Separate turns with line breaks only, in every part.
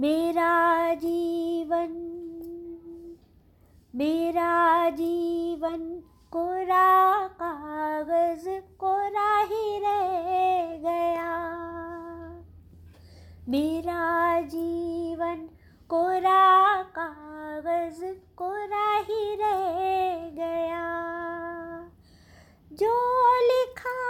मेरा जीवन मेरा जीवन कोरा कागज़ कोरा ही रह गया। मेरा जीवन कोरा कागज़ कोरा ही रह गया। जो लिखा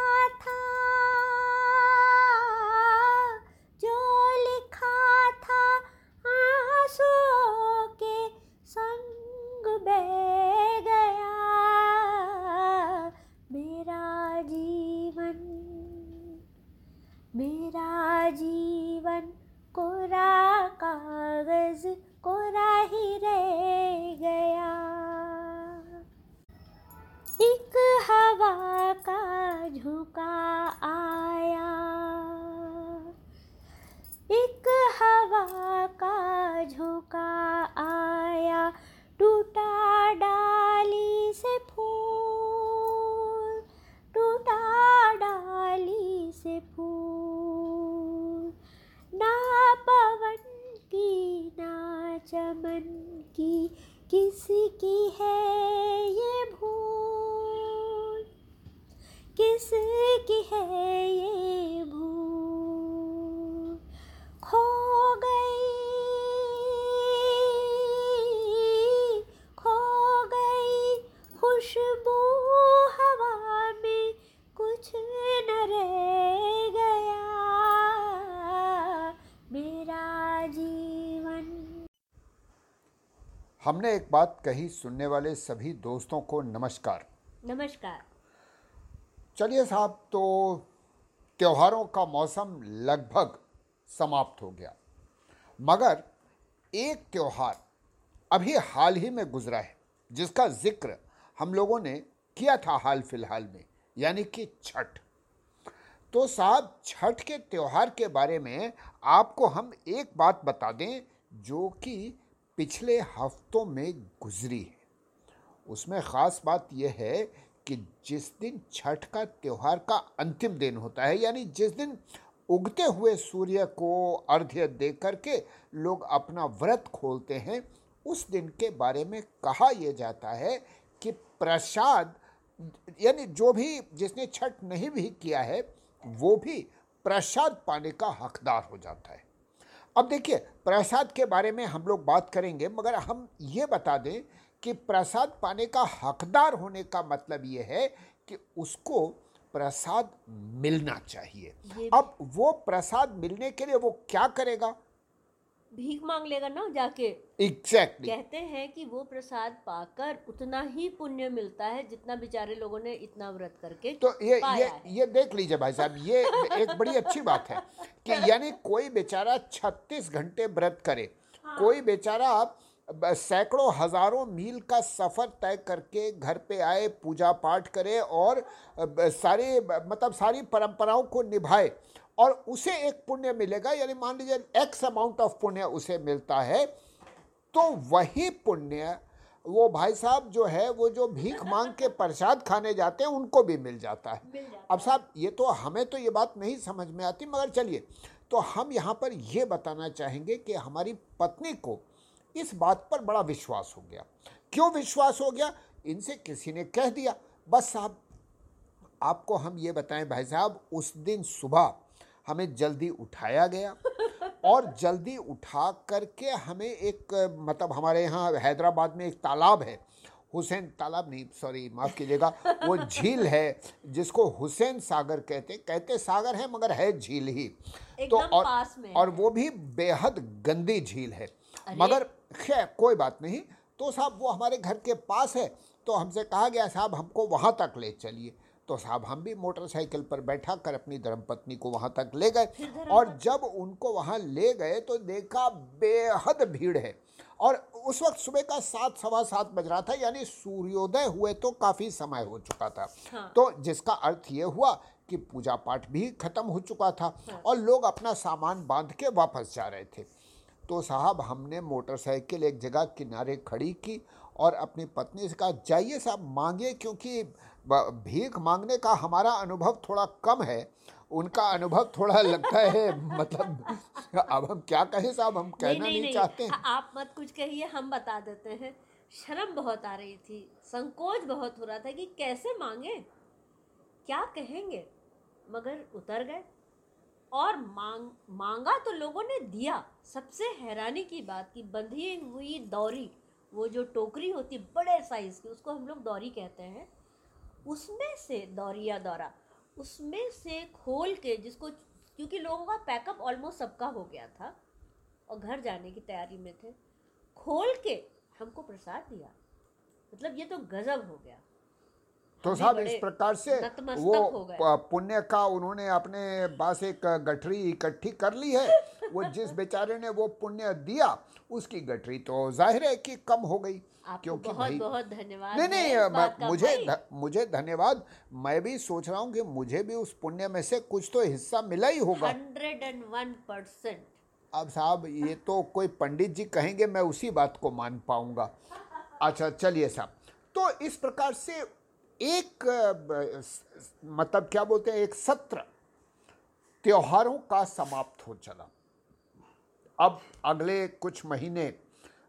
बह गया मेरा जीवन मेरा जीवन कोरा कागज़ कोरा ही रह गया। एक हवा का
हमने एक बात कही सुनने वाले सभी दोस्तों को नमस्कार।
नमस्कार।
चलिए साहब तो त्योहारों का मौसम लगभग समाप्त हो गया। मगर एक त्योहार अभी हाल ही में गुजरा है जिसका ज़िक्र हम लोगों ने किया था हाल फ़िलहाल में यानी कि छठ। तो साहब छठ के त्यौहार के बारे में आपको हम एक बात बता दें जो कि पिछले हफ्तों में गुजरी है। उसमें ख़ास बात यह है कि जिस दिन छठ का त्यौहार का अंतिम दिन होता है, यानी जिस दिन उगते हुए सूर्य को अर्घ्य दे करके लोग अपना व्रत खोलते हैं, उस दिन के बारे में कहा यह जाता है कि प्रसाद, यानी जो भी जिसने छठ नहीं भी किया है, वो भी प्रसाद पाने का हकदार हो जाता है। अब देखिए प्रसाद के बारे में हम लोग बात करेंगे मगर हम ये बता दें कि प्रसाद पाने का हकदार होने का मतलब ये है कि उसको प्रसाद मिलना चाहिए। अब वो प्रसाद मिलने के लिए वो क्या करेगा?
भीख मांग लेगा ना जाके।
एग्जैक्टली
कहते हैं कि वो प्रसाद पाकर उतना ही पुण्य मिलता है जितना बेचारे लोगों ने इतना व्रत करके
तो ये ये ये देख लीजिए भाई साहब ये एक बड़ी अच्छी बात है कि यानी कोई बेचारा 36 घंटे व्रत करे हाँ। कोई बेचारा आप सैकड़ों हज़ारों मील का सफ़र तय करके घर पे आए पूजा पाठ करे और सारी मतलब सारी परंपराओं को निभाए और उसे एक पुण्य मिलेगा यानी मान लीजिए एक्स अमाउंट ऑफ़ पुण्य उसे मिलता है तो वही पुण्य वो भाई साहब जो है वो जो भीख मांग के प्रसाद खाने जाते हैं उनको भी मिल जाता है।
मिल जाता
अब साहब ये तो हमें तो ये बात नहीं समझ में आती मगर चलिए तो हम यहाँ पर ये बताना चाहेंगे कि हमारी पत्नी को इस बात पर बड़ा विश्वास हो गया। क्यों विश्वास हो गया? इनसे किसी ने कह दिया। बस साहब आपको हम ये बताएँ भाई साहब उस दिन सुबह हमें जल्दी उठाया गया और जल्दी उठा करके हमें एक मतलब हमारे यहाँ हैदराबाद में एक तालाब है। हुसैन तालाब नहीं सॉरी माफ़ कीजिएगा वो झील है जिसको हुसैन सागर कहते कहते सागर है मगर है झील ही। तो और
पास में
और वो भी बेहद गंदी झील है। मगर खैर कोई बात नहीं। तो साहब वो हमारे घर के पास है तो हमसे कहा गया साहब हमको वहाँ तक ले चलिए। तो साहब हम भी मोटरसाइकिल पर बैठा कर अपनी धर्मपत्नी को वहाँ तक ले गए। और जब उनको वहाँ ले गए तो देखा बेहद भीड़ है। और उस वक्त सुबह का सात सवा सात बज रहा था यानी सूर्योदय हुए तो काफ़ी समय हो चुका था।
हाँ।
तो जिसका अर्थ ये हुआ कि पूजा पाठ भी खत्म हो चुका था हाँ। और लोग अपना सामान बाँध के वापस जा रहे थे। तो साहब हमने मोटरसाइकिल एक जगह किनारे खड़ी की और अपनी पत्नी से कहा जाइए साहब मांगे क्योंकि भीख मांगने का हमारा अनुभव थोड़ा कम है उनका अनुभव थोड़ा लगता है मतलब अब हम क्या कहें साहब हम कहना नहीं, नहीं, नहीं चाहते हैं।
आप मत कुछ कहिए हम बता देते हैं। शर्म बहुत आ रही थी संकोच बहुत हो रहा था कि कैसे मांगे? क्या कहेंगे? मगर उतर गए। और मांग मांगा तो लोगों ने दिया। सबसे हैरानी की बात की बंधी हुई दौरी वो जो टोकरी होती बड़े साइज़ की उसको हम लोग दौरी कहते हैं। उसमें से दौरिया दौरा उसमें से खोल के जिसको क्योंकि लोगों का पैकअप ऑलमोस्ट सबका हो गया था और घर जाने की तैयारी में थे खोल के हमको प्रसाद दिया। मतलब ये तो गजब हो गया।
तो साहब इस प्रकार से वो पुण्य का उन्होंने अपने पास एक गठरी इकट्ठी कर ली है वो जिस बेचारे ने वो पुण्य दिया उसकी गठरी तो ज़ाहिर है कि कम हो गई।
क्योंकि बहुत बहुत धन्यवाद
नहीं नहीं मुझे ध, मुझे धन्यवाद। मैं भी सोच रहा हूँ कि मुझे भी उस पुण्य में से कुछ तो हिस्सा मिला ही होगा।
Hundred and one percent.
अब साहब ये तो कोई पंडित जी कहेंगे मैं उसी बात को मान पाऊँगा। अच्छा चलिए साहब। तो इस प्रकार से एक मतलब क्या बोलते हैं एक सत्र त्योहारों का समाप्त हो चला। अब अगले कुछ महीने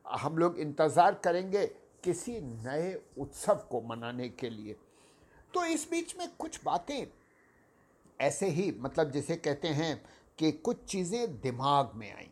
हम लोग इंतज़ार करेंगे किसी नए उत्सव को मनाने के लिए। तो इस बीच में कुछ बातें ऐसे ही मतलब जिसे कहते हैं कि कुछ चीज़ें दिमाग में आई।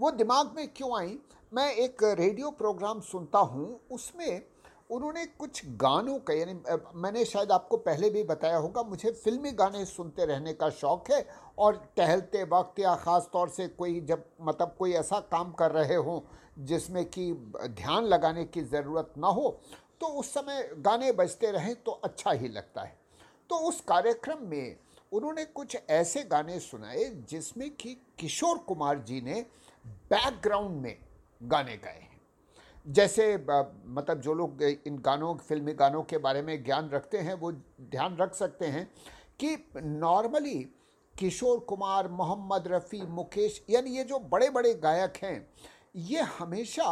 वो दिमाग में क्यों आई? मैं एक रेडियो प्रोग्राम सुनता हूँ, उसमें उन्होंने कुछ गानों का, यानी मैंने शायद आपको पहले भी बताया होगा, मुझे फिल्मी गाने सुनते रहने का शौक़ है और टहलते वक्त या ख़ास तौर से कोई जब मतलब कोई ऐसा काम कर रहे हों जिसमें कि ध्यान लगाने की ज़रूरत ना हो तो उस समय गाने बजते रहें तो अच्छा ही लगता है। तो उस कार्यक्रम में उन्होंने कुछ ऐसे गाने सुनाए जिसमें कि किशोर कुमार जी ने बैकग्राउंड में गाने गाए हैं। जैसे मतलब जो लोग इन गानों, फिल्मी गानों के बारे में ज्ञान रखते हैं, वो ध्यान रख सकते हैं कि नॉर्मली किशोर कुमार, मोहम्मद रफ़ी, मुकेश, यानी ये जो बड़े बड़े गायक हैं ये हमेशा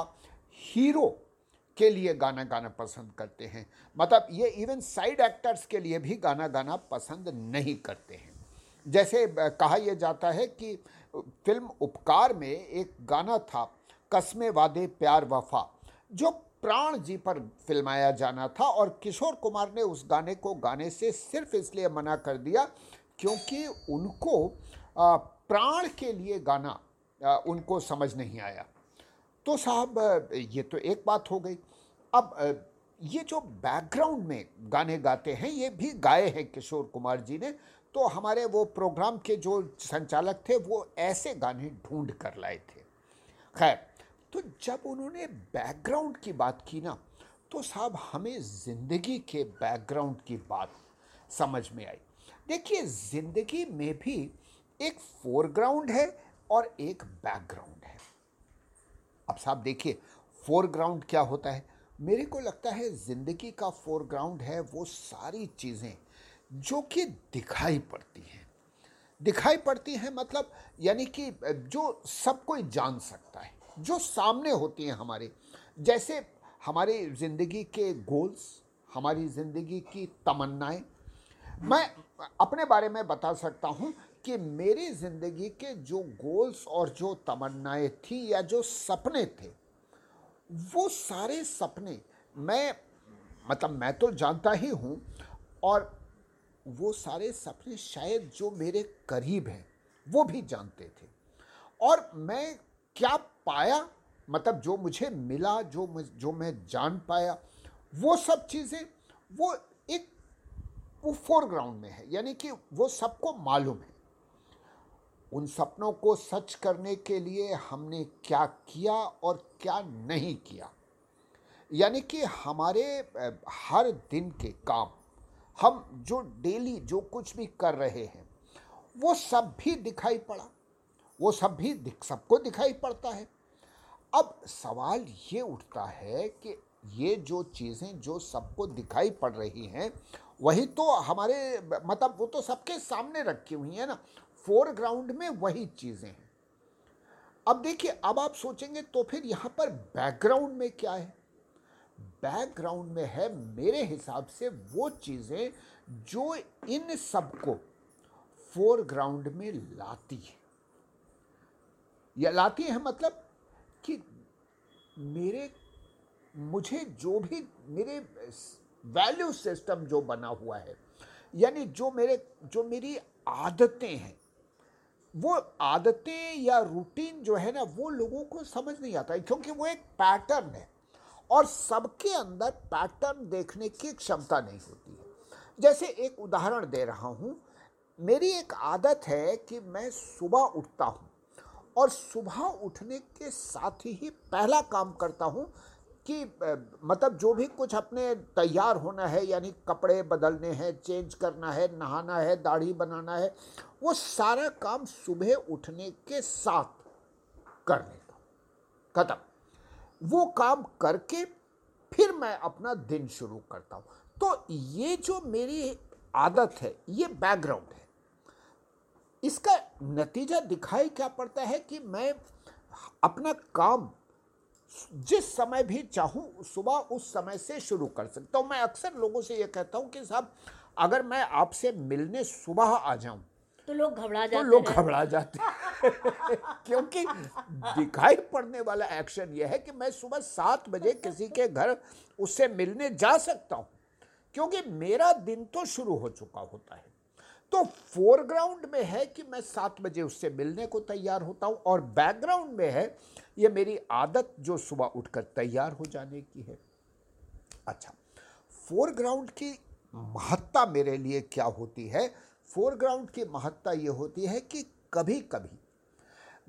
हीरो के लिए गाना गाना पसंद करते हैं। मतलब ये इवन साइड एक्टर्स के लिए भी गाना गाना पसंद नहीं करते हैं। जैसे कहा यह जाता है कि फ़िल्म उपकार में एक गाना था, कस्मे वादे प्यार वफा, जो प्राण जी पर फिल्माया जाना था और किशोर कुमार ने उस गाने को गाने से सिर्फ़ इसलिए मना कर दिया क्योंकि उनको प्राण के लिए गाना उनको समझ नहीं आया। तो साहब ये तो एक बात हो गई। अब ये जो बैकग्राउंड में गाने गाते हैं, ये भी गाए हैं किशोर कुमार जी ने तो हमारे वो प्रोग्राम के जो संचालक थे, वो ऐसे गाने ढूंढ कर लाए थे। खैर तो जब उन्होंने बैकग्राउंड की बात की ना तो साहब हमें ज़िंदगी के बैकग्राउंड की बात समझ में आई। देखिए, ज़िंदगी में भी एक फोरग्राउंड है और एक बैकग्राउंड है। अब साहब देखिए फोरग्राउंड क्या होता है? मेरे को लगता है ज़िंदगी का फोरग्राउंड है वो सारी चीज़ें जो कि दिखाई पड़ती हैं। दिखाई पड़ती हैं मतलब यानी कि जो सब कोई जान सकता है, जो सामने होती हैं हमारे। जैसे हमारी ज़िंदगी के गोल्स हमारी ज़िंदगी की तमन्नाएँ। मैं अपने बारे में बता सकता हूँ कि मेरी ज़िंदगी के जो गोल्स और जो तमन्नाएँ थी या जो सपने थे, वो सारे सपने मैं मतलब मैं तो जानता ही हूँ और वो सारे सपने शायद जो मेरे करीब हैं, वो भी जानते थे। और मैं क्या पाया मतलब जो मुझे मिला, जो जो मैं जान पाया, वो सब चीज़ें, वो एक, वो फोरग्राउंड में है, यानी कि वो सबको मालूम है। उन सपनों को सच करने के लिए हमने क्या किया और क्या नहीं किया? यानी कि हमारे हर दिन के काम, हम जो डेली जो कुछ भी कर रहे हैं, वो सब भी दिखाई पड़ा। वो सब भी दिख, सबको दिखाई पड़ता है। अब सवाल ये उठता है कि ये जो चीज़ें जो सबको दिखाई पड़ रही हैं, वही तो हमारे मतलब वो तो सबके सामने रखी हुई है ना। फोरग्राउंड में वही चीज़ें हैं। अब देखिए, अब आप सोचेंगे तो फिर यहाँ पर बैकग्राउंड में क्या है? बैकग्राउंड में है, मेरे हिसाब से वो चीज़ें जो इन सबको फोरग्राउंड में लाती है। या लाती है मतलब कि मेरे, मुझे जो भी, मेरे वैल्यू सिस्टम जो बना हुआ है, यानी जो मेरे, जो मेरी आदतें हैं वो आदतें या रूटीन जो है ना, वो लोगों को समझ नहीं आता है, क्योंकि वो एक पैटर्न है। और सबके अंदर पैटर्न देखने की क्षमता नहीं होती है। जैसे एक उदाहरण दे रहा हूँ। मेरी एक आदत है कि मैं सुबह उठता हूँ और सुबह उठने के साथ ही पहला काम करता हूँ कि मतलब जो भी कुछ अपने तैयार होना है, यानी कपड़े बदलने हैं चेंज करना है, नहाना है, दाढ़ी बनाना है वो सारा काम सुबह उठने के साथ कर लेता हूँ खत्म। वो काम करके फिर मैं अपना दिन शुरू करता हूँ। तो ये जो मेरी आदत है, ये बैकग्राउंड है। इसका नतीजा दिखाई क्या पड़ता है कि मैं अपना काम जिस समय भी चाहूँ, सुबह उस समय से शुरू कर सकता हूँ। मैं अक्सर लोगों से ये कहता हूँ कि साहब, अगर मैं आपसे मिलने सुबह आ जाऊँ
तो लोग घबरा तो जाते
तो लोग घबरा जाते क्योंकि दिखाई पड़ने वाला एक्शन यह है कि मैं सुबह सात बजे किसी के घर उससे मिलने जा सकता हूँ क्योंकि मेरा दिन तो शुरू हो चुका होता है। तो फोरग्राउंड में है कि मैं सात बजे उससे मिलने को तैयार होता हूँ और बैकग्राउंड में है ये मेरी आदत जो सुबह उठकर तैयार हो जाने की है। अच्छा फोरग्राउंड की महत्ता मेरे लिए क्या होती है? फोरग्राउंड की महत्ता ये होती है कि कभी कभी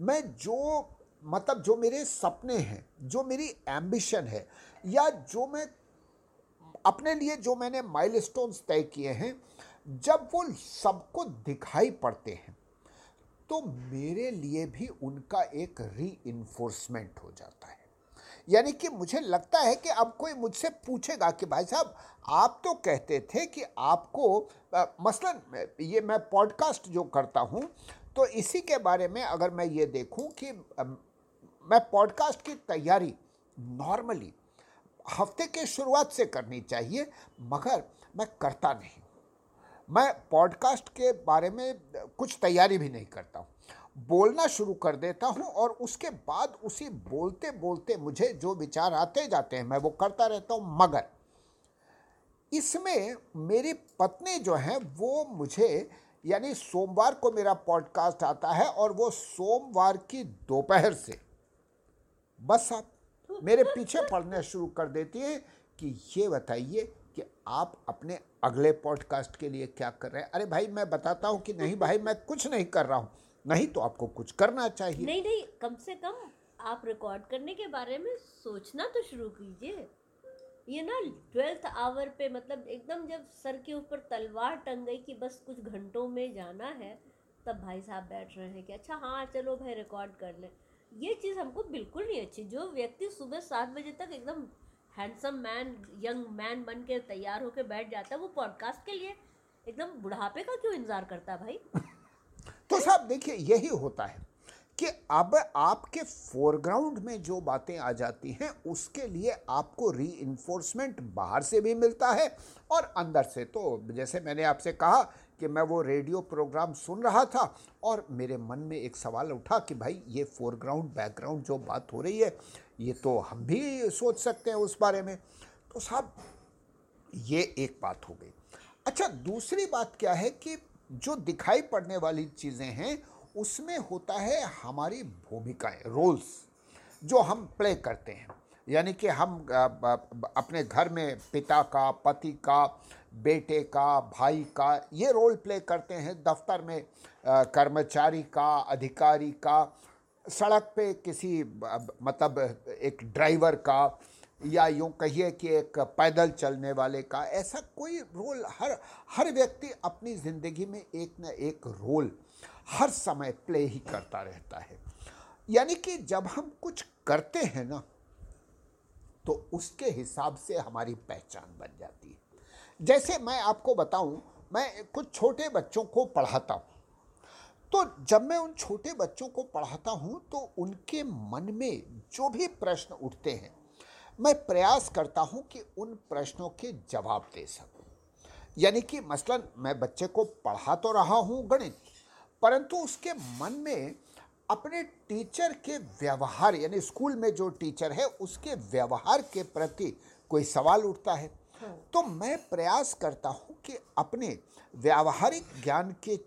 मैं जो मतलब जो मेरे सपने हैं, जो मेरी एम्बिशन है, या जो मैं, अपने लिए जो मैंने माइलस्टोन्स तय किए हैं, जब वो सबको दिखाई पड़ते हैं तो मेरे लिए भी उनका एक री हो जाता है। यानी कि मुझे लगता है कि अब कोई मुझसे पूछेगा कि भाई साहब, आप तो कहते थे कि आपको मसलन, ये मैं पॉडकास्ट जो करता हूँ तो इसी के बारे में अगर मैं ये देखूँ कि मैं पॉडकास्ट की तैयारी नॉर्मली हफ़्ते के शुरुआत से करनी चाहिए, मगर मैं करता नहीं। मैं पॉडकास्ट के बारे में कुछ तैयारी भी नहीं करता हूँ। बोलना शुरू कर देता हूँ और उसके बाद उसी बोलते बोलते मुझे जो विचार आते जाते हैं, मैं वो करता रहता हूँ मगर। इसमें मेरी पत्नी जो है, वो मुझे यानी सोमवार को मेरा पॉडकास्ट आता है और वो सोमवार की दोपहर से। बस आप मेरे पीछे पढ़ने शुरू कर देती है कि ये बताइए कि आप अपने अगले पॉडकास्ट के लिए क्या कर रहे हैं। अरे भाई, मैं बताता हूँ कि नहीं भाई, मैं कुछ नहीं कर रहा हूँ। नहीं तो आपको कुछ करना चाहिए।
नहीं नहीं, कम से कम आप रिकॉर्ड करने के बारे में सोचना तो शुरू कीजिए। ये ना ट्वेल्थ आवर पे मतलब एकदम जब सर के ऊपर तलवार टंग गई कि बस कुछ घंटों में जाना है, तब भाई साहब बैठ रहे हैं कि अच्छा हाँ चलो भाई रिकॉर्ड कर लें। ये चीज़ हमको बिल्कुल नहीं अच्छी। जो व्यक्ति सुबह सात बजे तक एकदम हैंडसम मैन यंग मैन बन के तैयार होकर बैठ जाता है, वो पॉडकास्ट के लिए एकदम बुढ़ापे का क्यों इंतज़ार करता है भाई?
तो साहब, देखिए, यही होता है कि अब आपके फोरग्राउंड में जो बातें आ जाती हैं, उसके लिए आपको री बाहर से भी मिलता है और अंदर से। तो जैसे मैंने आपसे कहा कि मैं वो रेडियो प्रोग्राम सुन रहा था और मेरे मन में एक सवाल उठा कि भाई, ये फोरग्राउंड बैकग्राउंड जो बात हो रही है, ये तो हम भी सोच सकते हैं उस बारे में। तो साहब, ये एक बात हो गई। अच्छा दूसरी बात क्या है कि जो दिखाई पड़ने वाली चीज़ें हैं, उसमें होता है हमारी भूमिकाएँ, रोल्स, जो हम प्ले करते हैं। यानी कि हम अपने घर में पिता का, पति का, बेटे का, भाई का, ये रोल प्ले करते हैं। दफ्तर में कर्मचारी का, अधिकारी का, सड़क पे किसी मतलब एक ड्राइवर का या यूँ कहिए कि एक पैदल चलने वाले का, ऐसा कोई रोल, हर हर व्यक्ति अपनी ज़िंदगी में एक न एक रोल हर समय प्ले ही करता रहता है। यानी कि जब हम कुछ करते हैं ना तो उसके हिसाब से हमारी पहचान बन जाती है। जैसे मैं आपको बताऊँ, मैं कुछ छोटे बच्चों को पढ़ाता हूँ। तो जब मैं उन छोटे बच्चों को पढ़ाता हूँ तो उनके मन में जो भी प्रश्न उठते हैं मैं प्रयास करता हूँ कि उन प्रश्नों के जवाब दे सकूँ। यानी कि मसलन मैं बच्चे को पढ़ा तो रहा हूँ गणित परंतु उसके मन में अपने टीचर के व्यवहार यानी स्कूल में जो टीचर है उसके व्यवहार के प्रति कोई सवाल उठता है। हाँ। तो मैं प्रयास करता हूँ कि अपने व्यावहारिक ज्ञान के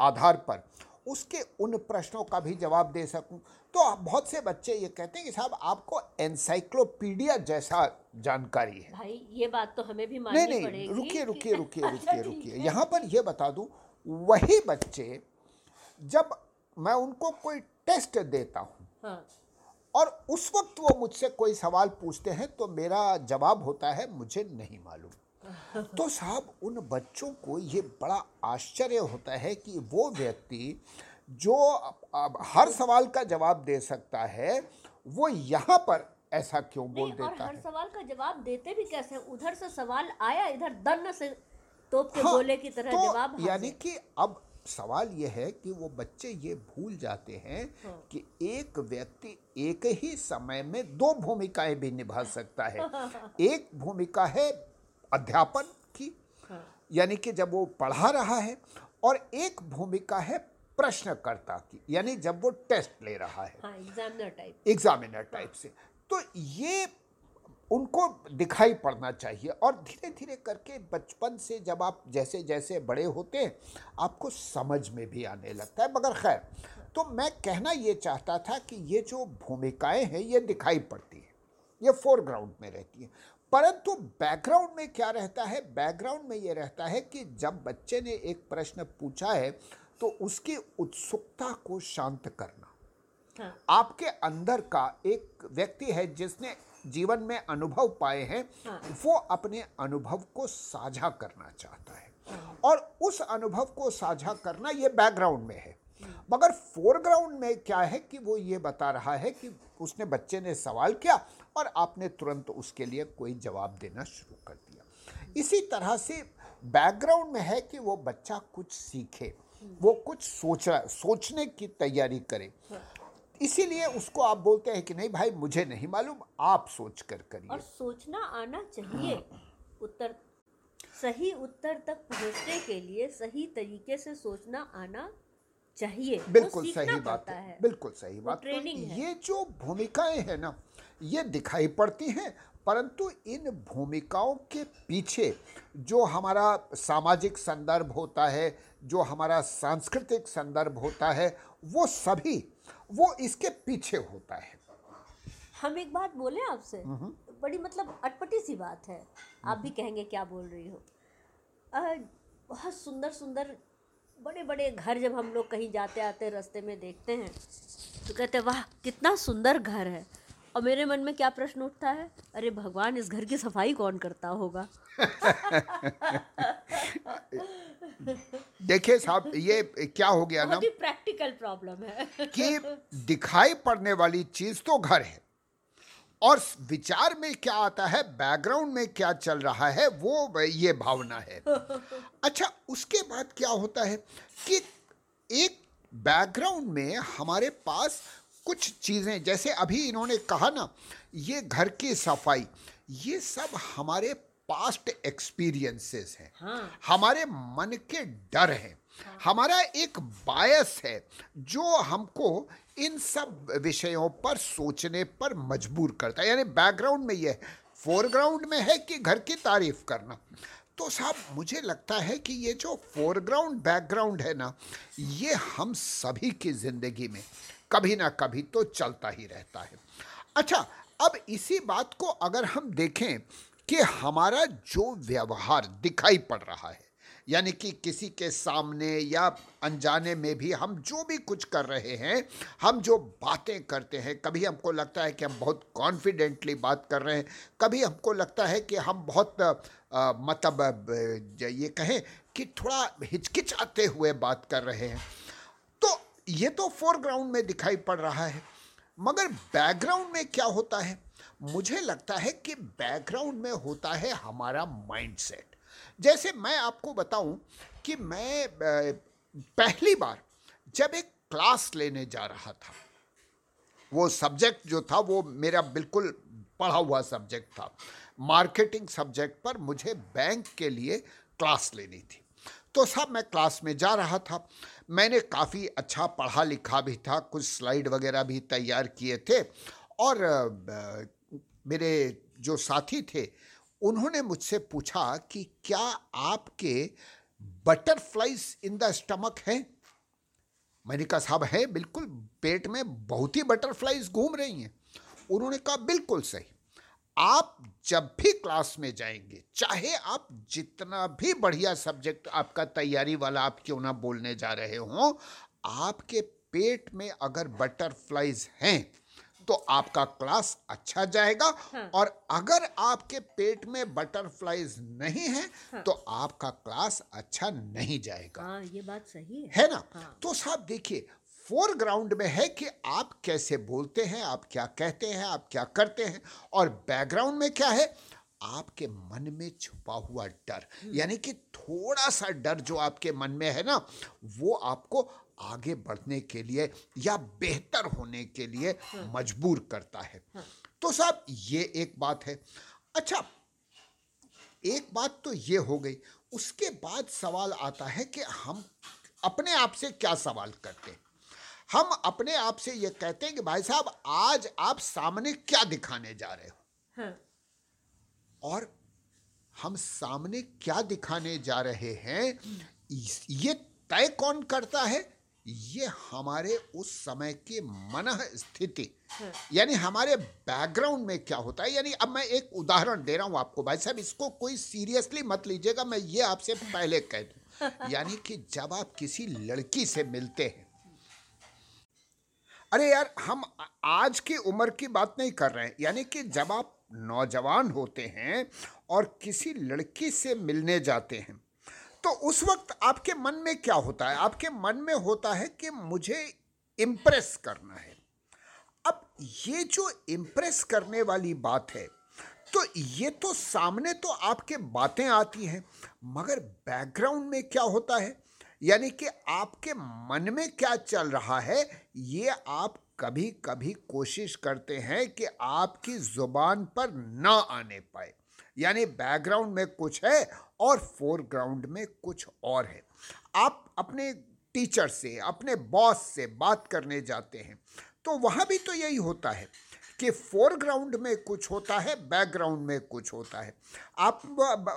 आधार पर उसके उन प्रश्नों का भी जवाब दे सकूँ। तो बहुत से बच्चे ये कहते हैं कि साहब आपको एनसाइक्लोपीडिया जैसा जानकारी है।
भाई ये बात तो हमें भी माननी
नहीं नहीं रुकिए रुकिए रुकिए रुकिए रुकिए। यहाँ पर ये बता दूँ वही बच्चे जब मैं उनको कोई टेस्ट देता हूँ हाँ। और उस वक्त वो मुझसे कोई सवाल पूछते हैं तो मेरा जवाब होता है मुझे नहीं मालूम। तो साहब उन बच्चों को ये बड़ा आश्चर्य होता है कि वो व्यक्ति जो हर सवाल का जवाब दे सकता है वो यहाँ पर ऐसा क्यों बोल देता और
हर है सवाल का जवाब देते भी कैसे उधर से सवाल आया इधर दर्न से तोप के हाँ, बोले की तरह तो जवाब
यानी कि अब सवाल यह है कि वो बच्चे ये भूल जाते हैं हाँ। कि एक व्यक्ति एक ही समय में दो भूमिकाएँ भी निभा सकता है एक भूमिका है अध्यापन की हाँ। यानी कि जब वो पढ़ा रहा है और एक भूमिका है प्रश्नकर्ता की यानी जब वो टेस्ट ले रहा है।
एग्जामिनर टाइप
एग्जामिनर टाइप से। तो ये उनको दिखाई पड़ना चाहिए और धीरे धीरे करके बचपन से जब आप जैसे जैसे बड़े होते हैं आपको समझ में भी आने लगता है। मगर खैर तो मैं कहना ये चाहता था कि ये जो भूमिकाएँ हैं ये दिखाई पड़ती हैं। ये फोरग्राउंड में रहती हैं। परंतु बैकग्राउंड में क्या रहता है? बैकग्राउंड में ये रहता है कि जब बच्चे ने एक प्रश्न पूछा है तो उसकी उत्सुकता को शांत करना हाँ। आपके अंदर का एक व्यक्ति है जिसने जीवन में अनुभव पाए हैं हाँ। वो अपने अनुभव को साझा करना चाहता है हाँ। और उस अनुभव को साझा करना ये बैकग्राउंड में है मगर फोरग्राउंड में क्या है कि वो ये बता रहा है कि उसने बच्चे ने सवाल किया और आपने तुरंत उसके लिए कोई जवाब देना शुरू कर दिया इसी तरह से बैकग्राउंड में है कि वो बच्चा कुछ सीखे वो कुछ सोच रहा सोचने की तैयारी करे। इसीलिए उसको आप बोलते हैं कि नहीं भाई मुझे नहीं मालूम आप सोच कर करिए।
और सोचना आना चाहिए। उत्तर सही उत्तर तक पहुँचने के लिए सही तरीके से सोचना आना चाहिए।
बिल्कुल सही बात है बिल्कुल सही बात। ट्रेनिंग तो ये जो भूमिकाएँ हैं ना ये दिखाई पड़ती हैं परंतु इन भूमिकाओं के पीछे जो हमारा सामाजिक संदर्भ होता है जो हमारा सांस्कृतिक संदर्भ होता है वो सभी वो इसके पीछे होता है।
हम एक बात बोले आपसे? बड़ी मतलब अटपटी सी बात है। आप भी कहेंगे क्या बोल रही हो। आ, बहुत सुंदर सुंदर बड़े बड़े घर जब हम लोग कहीं जाते आते रास्ते में देखते हैं तो कहते वाह कितना सुंदर घर है। और मेरे मन में क्या प्रश्न उठता है? अरे भगवान इस घर की सफ़ाई कौन करता होगा?
देखिए साहब ये क्या हो गया ना?
प्रैक्टिकल प्रॉब्लम है।
कि दिखाई पड़ने वाली चीज़ तो घर है। और विचार में क्या आता है बैकग्राउंड में क्या चल रहा है वो ये भावना है। अच्छा उसके बाद क्या होता है कि एक बैकग्राउंड में हमारे पास कुछ चीज़ें जैसे अभी इन्होंने कहा ना ये घर की सफ़ाई ये सब हमारे पास्ट एक्सपीरियंसेस हैं हाँ। हमारे मन के डर हैं हाँ। हमारा एक बायस है जो हमको इन सब विषयों पर सोचने पर मजबूर करता है यानी बैकग्राउंड में ये है फोरग्राउंड में है कि घर की तारीफ़ करना तो साहब मुझे लगता है कि ये जो फोरग्राउंड बैकग्राउंड है ना ये हम सभी की ज़िंदगी में कभी ना कभी तो चलता ही रहता है। अच्छा अब इसी बात को अगर हम देखें कि हमारा जो व्यवहार दिखाई पड़ रहा है यानी कि किसी के सामने या अनजाने में भी हम जो भी कुछ कर रहे हैं हम जो बातें करते हैं कभी हमको लगता है कि हम बहुत कॉन्फिडेंटली बात कर रहे हैं कभी हमको लगता है कि हम बहुत आ, मतलब ये कहें कि थोड़ा हिचकिचाते हुए बात कर रहे हैं ये तो फोरग्राउंड में दिखाई पड़ रहा है, मगर बैकग्राउंड में क्या होता है? मुझे लगता है कि बैकग्राउंड में होता है हमारा माइंडसेट जैसे मैं आपको बताऊँ कि मैं पहली बार जब एक क्लास लेने जा रहा था, वो सब्जेक्ट जो था वो मेरा बिल्कुल पढ़ा हुआ सब्जेक्ट था। मार्केटिंग सब्जेक्ट पर मुझे बैंक के लिए क्लास लेनी थी। तो साहब मैं क्लास में जा रहा था मैंने काफ़ी अच्छा पढ़ा लिखा भी था, कुछ स्लाइड वगैरह भी तैयार किए थे और मेरे जो साथी थे, उन्होंने मुझसे पूछा कि क्या आपके बटरफ्लाइज इन द स्टमक हैं? मैंने कहा, साहब, है, बिल्कुल, पेट में बहुत ही बटरफ्लाइज घूम रही हैं। उन्होंने कहा, बिल्कुल सही। आप जब भी क्लास में जाएँगे चाहे आप जितना भी बढ़िया सब्जेक्ट आपका तैयारी वाला आप क्यों ना बोलने जा रहे हो आपके पेट में अगर बटरफ्लाइज हैं तो आपका क्लास अच्छा जाएगा हाँ। और अगर आपके पेट में बटरफ्लाइज नहीं है हाँ। तो आपका क्लास अच्छा नहीं जाएगा
हाँ, ये बात सही है
है ना हाँ। तो साहब देखिए फोरग्राउंड में है कि आप कैसे बोलते हैं आप क्या कहते हैं आप क्या करते हैं और बैकग्राउंड में क्या है आपके मन में छुपा हुआ डर हम्म। यानी कि थोड़ा सा डर जो आपके मन में है ना वो आपको आगे बढ़ने के लिए या बेहतर होने के लिए हाँ। मजबूर करता है हाँ। तो साहब ये एक बात है अच्छा एक बात तो ये हो गई उसके बाद सवाल आता है कि हम अपने आप से क्या सवाल करते हैं हम अपने आप से ये कहते हैं कि भाई साहब आज आप सामने क्या दिखाने जा रहे हो? हाँ। और हम सामने क्या दिखाने जा रहे हैं? ये तय कौन करता है? ये हमारे उस समय की मन स्थिति। हाँ। यानी हमारे बैकग्राउंड में क्या होता है? यानी अब मैं एक उदाहरण दे रहा हूँ आपको। भाई साहब इसको कोई सीरियसली मत लीजिएगा मैं ये आपसे पहले कह दूँ। यानी कि जब आप किसी लड़की से मिलते हैं अरे यार, हम आज की उम्र की बात नहीं कर रहे हैं। यानी कि जब आप नौजवान होते हैं और किसी लड़की से मिलने जाते हैं तो उस वक्त आपके मन में क्या होता है? आपके मन में होता है कि मुझे इम्प्रेस करना है। अब ये जो इम्प्रेस करने वाली बात है तो ये तो सामने तो आपके बातें आती हैं, मगर बैकग्राउंड में क्या होता है? यानी कि आपके मन में क्या चल रहा है, ये आप कभी कभी कोशिश करते हैं कि आपकी ज़ुबान पर ना आने पाए। यानी बैकग्राउंड में कुछ है और फोरग्राउंड में कुछ और है। आप अपने टीचर से, अपने बॉस से बात करने जाते हैं तो वहाँ भी तो यही होता है कि फोरग्राउंड में कुछ होता है, बैकग्राउंड में कुछ होता है। आप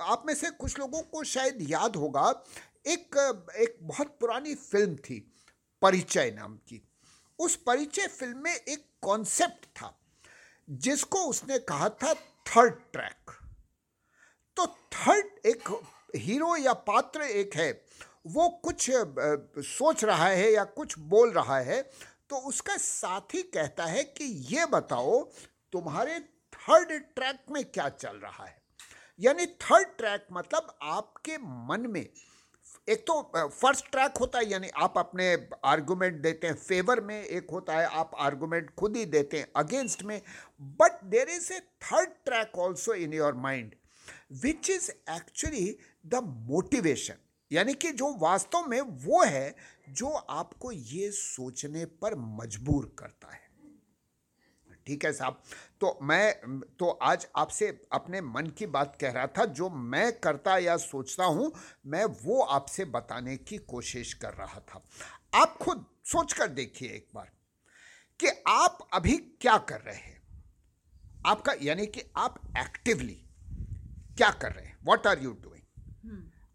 आप में से कुछ लोगों को शायद याद होगा एक एक बहुत पुरानी फ़िल्म थी, परिचय नाम की। उस परिचय फ़िल्म में एक कॉन्सेप्ट था, जिसको उसने कहा था थर्ड ट्रैक तो थर्ड एक हीरो या पात्र एक है, वो कुछ सोच रहा है या कुछ बोल रहा है तो उसका साथी कहता है कि ये बताओ, तुम्हारे थर्ड ट्रैक में क्या चल रहा है? यानी थर्ड ट्रैक मतलब आपके मन में एक तो फ़र्स्ट ट्रैक होता है, यानी आप अपने आर्गुमेंट देते हैं फेवर में एक होता है, आप आर्गुमेंट खुद ही देते हैं अगेंस्ट में but there is a third track also in your mind which is actually the motivation यानी कि जो वास्तव में वो है, जो आपको ये सोचने पर मजबूर करता है। ठीक है साहब? तो मैं तो आज आपसे अपने मन की बात कह रहा था, जो मैं करता या सोचता हूँ, मैं वो आपसे बताने की कोशिश कर रहा था। आप खुद सोच कर देखिए एक बार कि आप अभी क्या कर रहे हैं। आपका यानी कि आप एक्टिवली क्या कर रहे हैं? वॉट आर यू डूइंग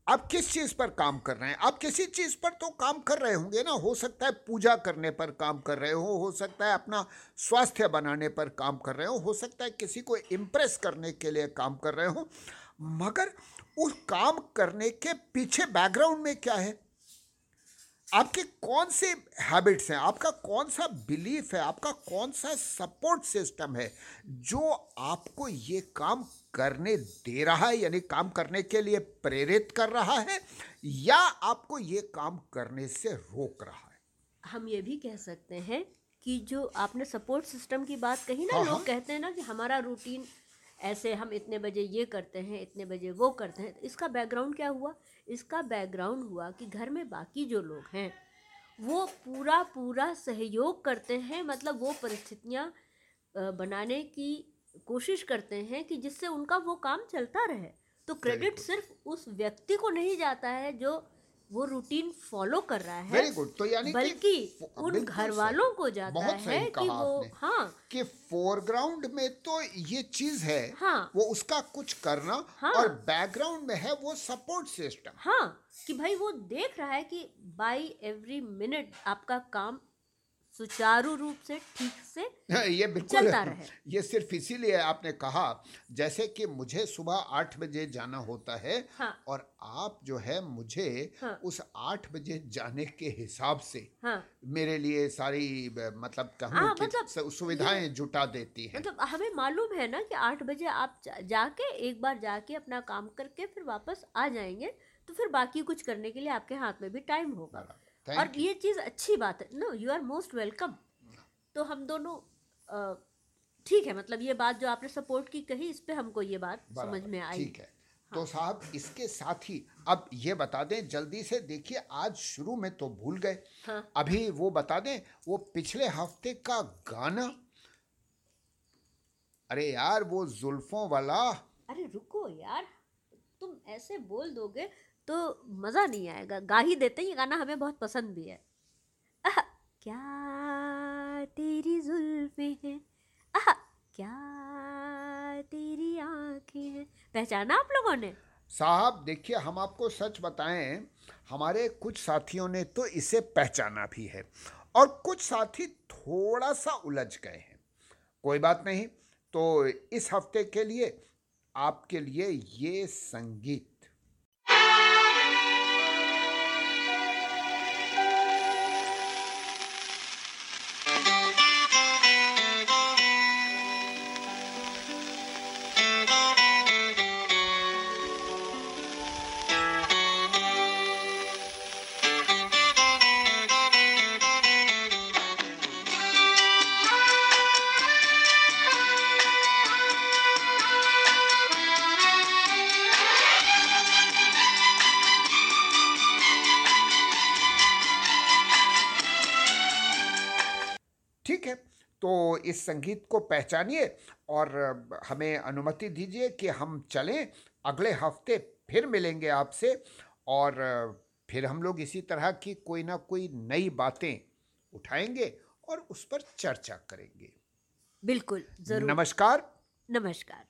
आप किस चीज़ पर काम कर रहे हैं? आप किसी चीज़ पर तो काम कर रहे होंगे ना। हो सकता है पूजा करने पर काम कर रहे हो हो सकता है अपना स्वास्थ्य बनाने पर काम कर रहे हो हो सकता है किसी को इम्प्रेस करने के लिए काम कर रहे हो। मगर उस काम करने के पीछे बैकग्राउंड में क्या है? आपके कौन से हैबिट्स हैं? आपका कौन सा बिलीफ है? आपका कौन सा सपोर्ट सिस्टम है जो आपको ये काम करने दे रहा है यानी काम करने के लिए प्रेरित कर रहा है या आपको ये काम करने से रोक रहा है
हम ये भी कह सकते हैं कि जो आपने सपोर्ट सिस्टम की बात कही ना हाँ, लोग हाँ। कहते हैं ना कि हमारा रूटीन ऐसे हम इतने बजे ये करते हैं इतने बजे वो करते हैं तो इसका बैकग्राउंड क्या हुआ इसका बैकग्राउंड हुआ कि घर में बाकी जो लोग हैं वो पूरा पूरा सहयोग करते हैं मतलब वो परिस्थितियाँ बनाने की कोशिश करते हैं कि जिससे उनका वो काम चलता रहे। तो क्रेडिट सिर्फ़ उस व्यक्ति को नहीं जाता है जो वो रूटीन फॉलो कर रहा है
वेरी गुड तो यानी
बल्कि
कि
उन घर वालों को जाता
बहुत सही
है कि
कहा
वो हाँ।
कि फोरग्राउंड में तो ये चीज़ है
हाँ।
वो उसका कुछ करना
हाँ।
और बैकग्राउंड में है वो सपोर्ट सिस्टम
हाँ कि भाई वो देख रहा है कि बाई एवरी मिनट आपका काम सुचारू रूप से ठीक से
ये बिल्कुल
चलता रहे।
ये सिर्फ़ इसीलिए आपने कहा जैसे कि मुझे सुबह आठ बजे जाना होता है
हाँ।
और आप जो है मुझे
हाँ।
उस आठ बजे जाने के हिसाब से
हाँ।
मेरे लिए सारी मतलब कहूँ
हाँ, मतलब
सुविधाएँ जुटा देती हैं।
मतलब हमें मालूम है ना कि आठ बजे आप जा, जाके एक बार जाके अपना काम करके फिर वापस आ जाएँगे तो फिर बाकी कुछ करने के लिए आपके हाथ में भी टाइम होगा। और ये चीज़ अच्छी बात है। No you are most welcome तो हम दोनों ठीक है मतलब ये बात जो आपने सपोर्ट की कही इस पे हमको ये बात समझ में आई।
ठीक है। तो साहब इसके साथ ही अब ये बता दें जल्दी से देखिए आज शुरू में तो भूल गए।
हाँ।
अभी वो बता दें वो पिछले हफ़्ते का गाना अरे यार वो जुल्फों वाला।
अरे रुको यार तुम ऐसे बोल दोगे तो मज़ा नहीं आएगा। गा ही देते ये गाना हमें बहुत पसंद भी है। आह, क्या तेरी जुल्फे हैं? आह, क्या तेरी आँखें हैं? पहचाना आप लोगों ने?
साहब देखिए हम आपको सच बताएँ हमारे कुछ साथियों ने तो इसे पहचाना भी है और कुछ साथी थोड़ा सा उलझ गए हैं। कोई बात नहीं तो इस हफ़्ते के लिए आपके लिए ये संगीत ठीक है तो इस संगीत को पहचानिए और हमें अनुमति दीजिए कि हम चलें। अगले हफ़्ते फिर मिलेंगे आपसे और फिर हम लोग इसी तरह की कोई ना कोई नई बातें उठाएँगे और उस पर चर्चा करेंगे।
बिल्कुल ज़रूर।
नमस्कार।
नमस्कार।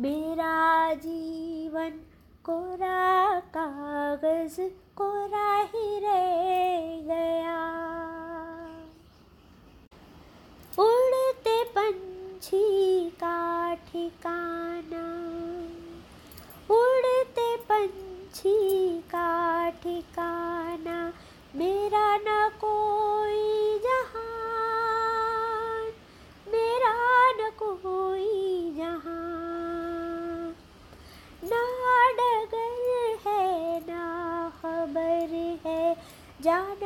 मेरा जीवन कोरा कागज़ कोरा ही रह गया। उड़ते पंछी का ठिकाना। उड़ते पंछी का ठिकाना, मेरा न कोई जहान, मेरा न कोई जहाँ ना डगर है, ना खबर है, जाना